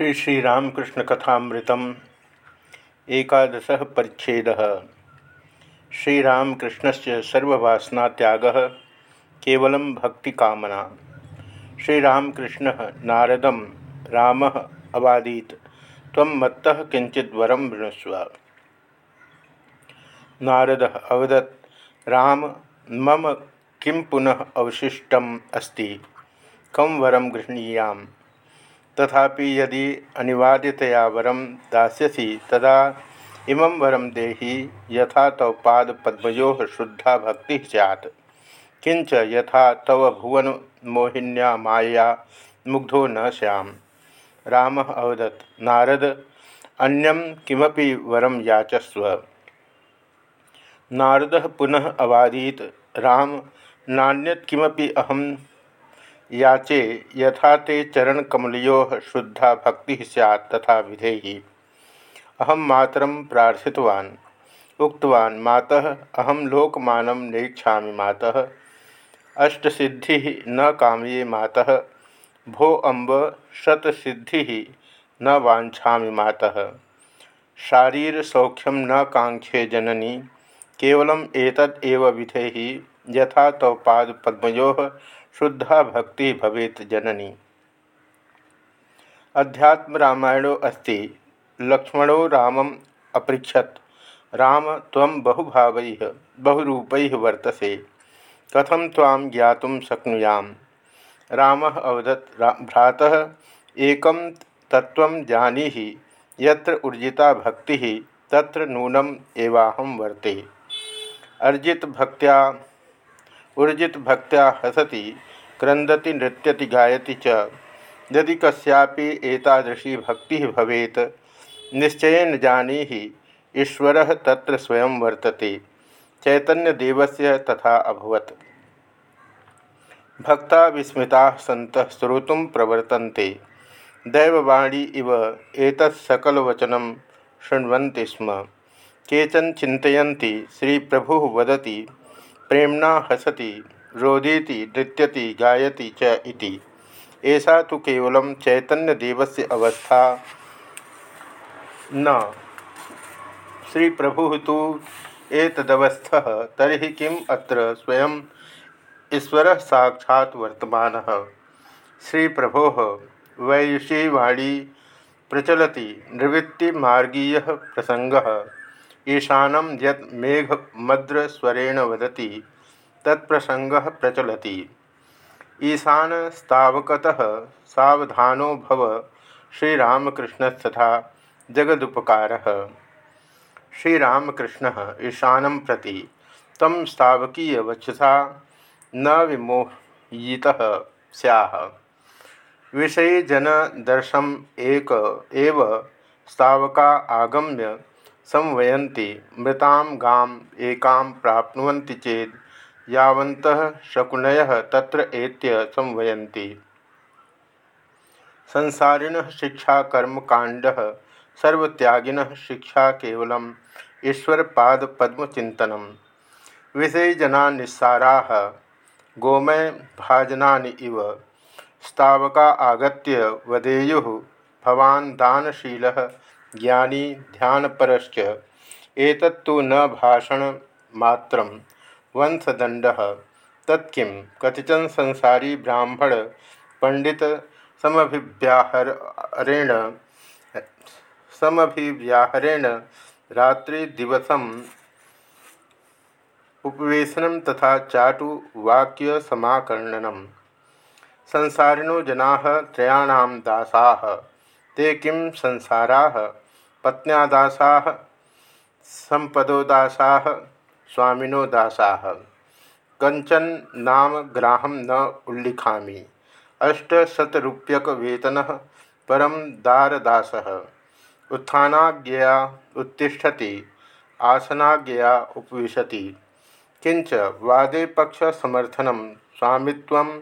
श्री श्रीरामकृष्ण कथामृतम एकादश परिच्छेद। श्रीरामकृष्ण से सर्ववासना भक्ति कामना श्रीरामकृष्ण नारद राम अवादीत तम मत्त किंचित वरम वृणस्व नारद अवदत, राम, मम किं पुनः अवशिष्टम अस्ति? कम वरम गृहणीयाम? तथापि यदि अनिवार्यतया वरम दास्यसि तदा इमं वरम देहि यथा तव पादपद्मयो शुद्धा भक्ति सैत् किंच यथा तव भुवन मोहिन्या माया मुग्धो न सैम राम अवदत, नारद अन्यम किमपि वरम याचस्व। नारद पुनः अवादीत, राम, नान्यत किमपि अहम याचे यथा ते चरणकमलो शुद्धा भक्ति सैत् तथा विधेयी। अहम मातर प्रार्थितवान्, उक्तवान्, मातः अहम लोकमानं नेक्षा मातः। अष्टसिद्धि न काम्ये मातः, भो अम्ब, शतसिद्धि न वाछा मातः। शारीरसौख्यम न कांक्षे जननी, केवलम एतद् एव विधेहि यथा तव पाद पद्मयो शुद्धा भक्ति भवेत जननी। अध्यात्म रामायणो अस्ति, लक्ष्मणो रामम अपृछत राम तम बहुभाव, बहुरूप वर्तसे कथम ताम ज्ञात शक्नुयाम। राम अवदत भ्रातः, एक तत्व जानी यत्र ऊर्जिता भक्ति, तत्र नूनम एवाहम वर्ते। अर्जित भक्त्या ऊर्जित भक्त्या हसति क्रंदति नृत्यति गायति च। यदि कस्यापि एतादृशी भक्ति भवेत, निश्चयन जानी ही ईश्वर तत्र स्वयं वर्तते, चैतन्यदेवस्य तथा अभवत। भक्ता विस्मृता सत श्रोतुं प्रवर्तन्ते। दैववाणी इव एतत्सकलवचनं शृण्वन्ति स्म। केचन चिन्तयन्ति, श्रीप्रभुः वदति प्रेमणा हसती, रोदीति, नृत्यति, गायति च इति। तो केवल चैतन्यदेवस्य अवस्था। न। श्री प्रभु तो एतदवस्थ तरी अत्र स्वयं ईश्वर साक्षात् वर्तमान? श्री प्रभो वैषी वाणी प्रचलति, निवृत्तिमार्गीय प्रसंग ईशानम यद मेघमद्रस्वरेण वदति तत्प्रसंग प्रचलति। ईशानस्तावकत सावधानो भव श्रीरामकृष्णस्तथा जगदुपकार। श्रीरामकृष्ण ईशान प्रति तम स्तावकीय वक्षसा न विमोहित सैह विषय जन दर्शम एक एव स्तावका आगम्य संवयन्ति, मृता गाम एकां प्राप्नुवन्ति चेद यावन्तः शकुनयः तत्र एत्य शिक्षा कर्मकाण्डः सर्वत्यागिनः शिक्षा केवलम् ईश्वरपादपद्मचिन्तनं विषयजना निस्साराः गोमय भाजनानि इव। स्तावका आगत्य वदेयुः, भवान् दानशीलः ज्ञानी ध्यानपरश्च। एतत्तु न भाषणमात्रं वंशदण्डः। तत्किं कतिचन संसारी ब्राह्मण पंडित समभिव्याहरेण समभिव्याहरेण रात्रिदिवसम् उपवेशनं तथा चाटुवाक्यसमाकर्णनं संसारिणो जनाः त्रयाणां दासाः। ते किं संसाराः? स्वामिनो दासा कंचन नाम ग्राहम न उल्लिखा अष्टशतरूप्यकवेतन परम दारदास। उत्थानाज्ञया उत्तिष्ठति, आसनाज्ञया उपविशति। किंच वादे पक्ष समर्थन स्वामित्वम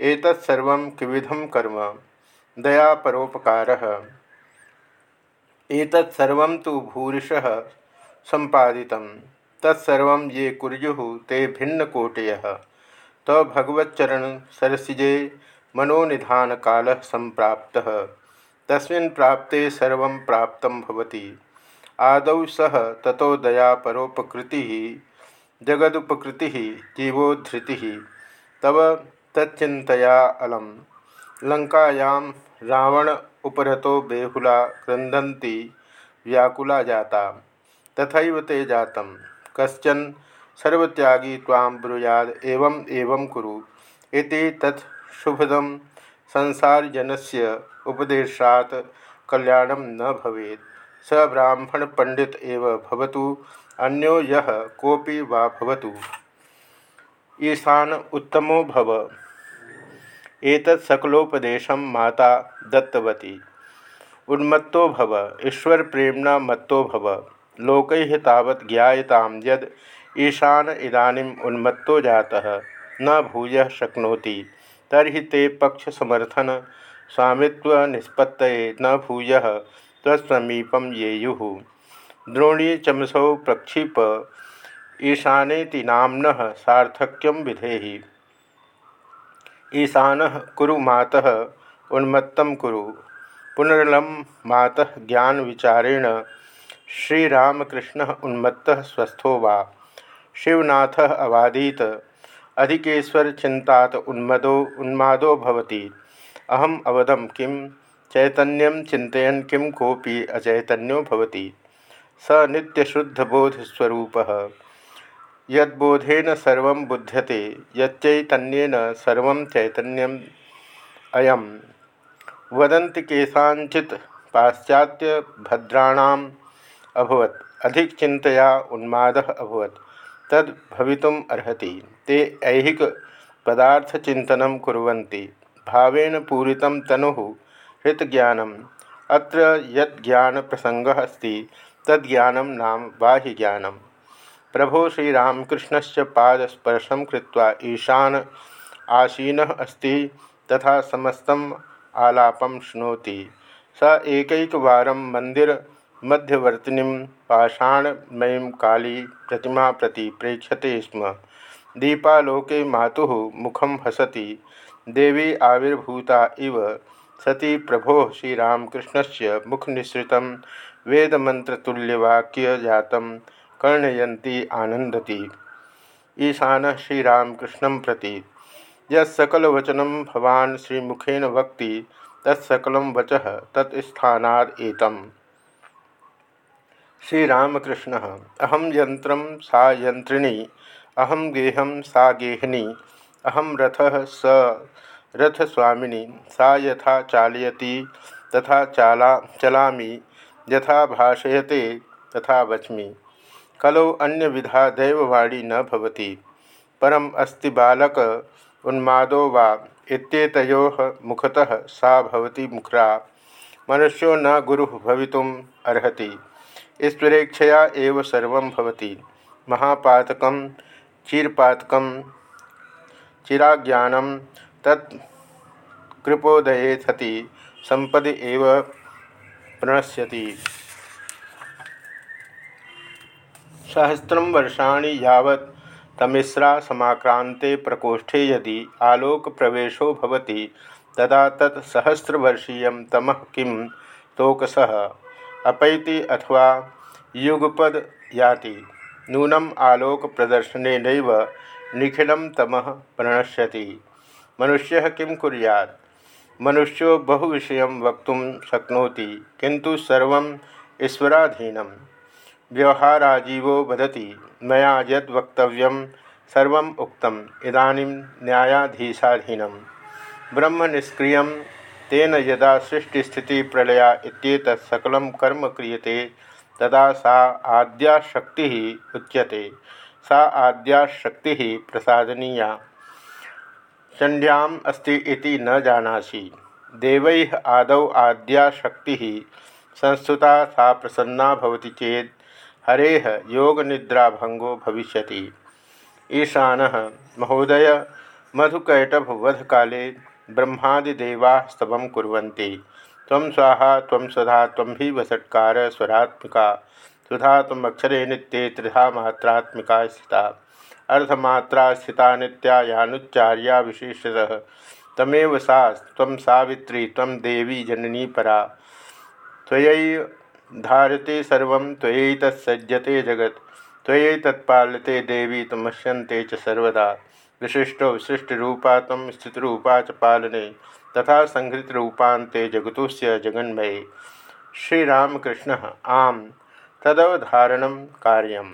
एतत्सर्वं किविधम कर्म। दया परोपकार एतत्सर्व तो भूरिश संपादित तत्सर्व ये कुरु ते भिन्नकोटय। तो भगवच्चरण सरसिजे मनोनिधान काल संप्राप्त प्राप्ते सर्वं प्राप्तं भवति। आदौ सह ततो दया परोपकृतिः जगदुपकृतिः, जीवोद्धृतिः। तव तच्चिन्तया अलम। लंकायां रावण उपरतो बेहुला क्रंदती व्याकुला जाता तथा ते जात कशन सर्वत्यागी तां ब्रूयाद एवं एवं कुरु। इति तत् शुभदम संसारजनस्य उपदेशात् कल्याणं न भवेत्। स ब्राह्मण पंडित एव अन्यो यः कोऽपि वा भवतु। ईशान उत्तमो भव। एतत् सकलोपदेशं माता दत्तवती। उन्मत्तो भव ईश्वर प्रेमणा मत्तो भव, लोकैः तावत् ज्ञायतां यद् ईशान इदानीम् उन्मत्तो जातः, न भूय शक्नोति तरी ते पक्षसमर्थन स्वामित्व न भूयः तत्समीपं येयुः। द्रोणी चमसौ प्रक्षिप, ईशानेति नाम्नः सार्थक्यं विधेहि। ईशान कुरु मातः, उन्मत्तं कुरु। पुनर्लम मातः ज्ञान विचारेण, श्रीरामकृष्ण उन्मत्त स्वस्थो वा। शिवनाथ अवादीत, अधिकेश्वर चिंतात उन्मदो, उन्मादो भवति। अहम अवदम किम चैतन्यम चिंतन किम कोपी अचैतन्यो भवति। स नित्यशुद्धबोधस्वरूपः। यद्बोधेन सर्व बुध्यते, यच्चैतन्येन सर्व चैतन्यम अयम। वदन्ति केषाञ्चित् पाश्चात्य भद्राणाम अभवत अधिक चिंतया उन्माद अभवत, तद भवितुम अर्हति। ते ऐहिक पदार्थ चिंतन कुर्वन्ति, भावेन पूरितं तनुः हृतज्ञानम। अत्र यज्ञान प्रसंग अस्ति, तद्ज्ञानं नाम बाह्यज्ञानम। प्रभो श्रीरामकृष्ण पादस्पर्शं कृत्वा ईशान आसीन अस्ति, तथा समस्त आलापं शुनोति। स एकैकवारं मंदिर मध्यवर्तिनी पाषाणमयीं काली प्रतिमा प्रति प्रेक्षते स्म। दीपालोके मातु मुखम हसती। देवी आविर्भूता इव। सती प्रभो श्रीरामकृष्ण से मुखनिसृत वेदमंत्रतुल्यवाक्य जातम कर्णयती आनंदती ईशान श्रीरामकृष्ण प्रति। यकलवचनम भवान श्रीमुखेन वक्ति तत्सकल वच तत्स्थानाद एतम। श्रीरामकृष्ण अहम यंत्र सा यंत्रिणी अहम गेहम सा गेहनी अहम रथ स रथस्वामिनी, सा यथा चालयती, तथा चाला, चलामी, यथा भाषयते, तथा वच्मी। कलौ अन्य विधा दैववाणी न भवति। परम अस्ति बालक उन्मादो वा, इत्येतयोः मुखतः सा भवति मुखरा। मनुष्यो न गुरु भवितुम अर्हति। ईश्वरेक्षया एव सर्वं भवति। महापातकं, चीरपातकं, चिराज्ञानं, तत् कृपोदये सति संपदि एव प्रणश्यति। सहस्रम वर्षाणि यावत् तमिस्रा समाक्रांते प्रकोष्ठे यदि आलोक प्रवेशो भवति, तदा तत् सहस्रवर्षीय तम किं तोकसः? अपैति अथवा युगपद याति। नूनम आलोक प्रदर्शन निखिल तम प्रणश्यति। मनुष्य किं कुरियात्? मनुष्यो बहु विषय वक्त शक्नोति किंतु सर्व ईश्वराधीनम। व्यवहाराजीवो वदति मैं यद वक्तव्य सर्व उक्तम, इदानीं न्यायाधीशाधीनम। ब्रह्म निष्क्रिय तेन यदा सृष्टिस्थिति प्रलया सकलं कर्म क्रियते, तदा सा आद्या शक्ति उच्यते। सा आद्या शक्ति प्रसादनीया। चंड्याम अस्ति न जानासी। देवैः आदौ आद्या शक्ति सा प्रसन्ना चेत हरेह योग निद्रा भंगो भविष्य ईशान महोदय मधुकैटभ वध काले ब्रह्मादिदेवा स्तव कुरी तम स्वाहा तम सदा तम भी सुधा तम अक्षरे नित्ये, त्रिधा मात्रात्मिका स्थिता। अर्धमात्रा स्थिता नित्या, यानुच्चार्या विशेषतः। तमेव सा तम सावित्री तम देवी जननी परा। त्वयि धारते सर्व त्वयैतत्सज्जते जगत् तत्लते देवी तमश्यंते च सर्वदा। विशिष्टो विशिष्टरूपा तम स्थितरूपा च पालने, तथा संहृतरूपान्ते जगतुस्य जगन्मये। श्रीरामकृष्ण, आम। तदवधारण कार्यम।